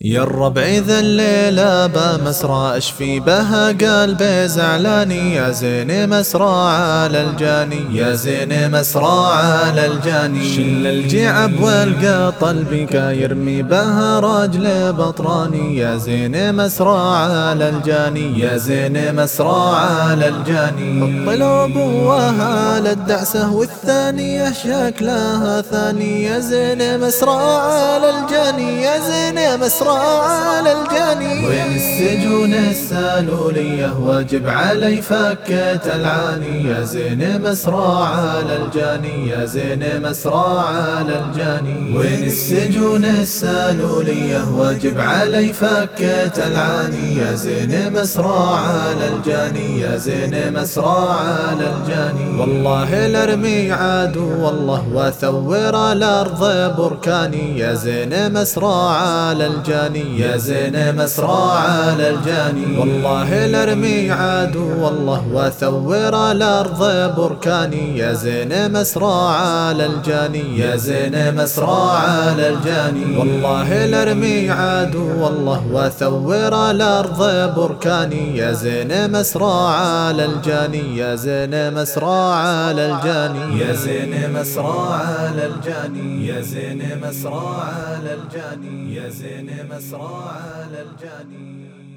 يا الربع ذا الليلة بمسرى أشفي بها قلبي زعلاني يا زين مسرى على الجاني يا زين مسرى على الجاني. شل الجعب والقى بك يرمي بها رجل بطراني يا زين مسرى على الجاني يا زين مسرى على الجاني. الطلوب وها للدعسة والثانية شكلها ثاني يا زين مسرى على الجاني يا زين مسرى على الجاني. وين السجون السالولية واجب علي فكة العاني. يا زين مسرى على الجاني يا زين مسرى على الجاني. وين السجون السالولية واجب علي فكة العاني. يا زين مسرى على الجاني يا زين مسرى على الجاني. والله لارمي عدو والله وثور الأرض بركاني. يا زين مسرى على الجاني. الجاني يا زين مسرى على الجاني. والله لارمي عدو والله وثور الأرض بركاني. يا زين مسرى على الجاني يا زين مسرى على الجاني. والله لارمي عدو والله وثور الأرض بركاني. يا زين مسرى على الجاني يا زين مسرى على الجاني. يا زين مسرى على الجاني يا زين مسرى على الجاني. يا زين مسرى على الجاني.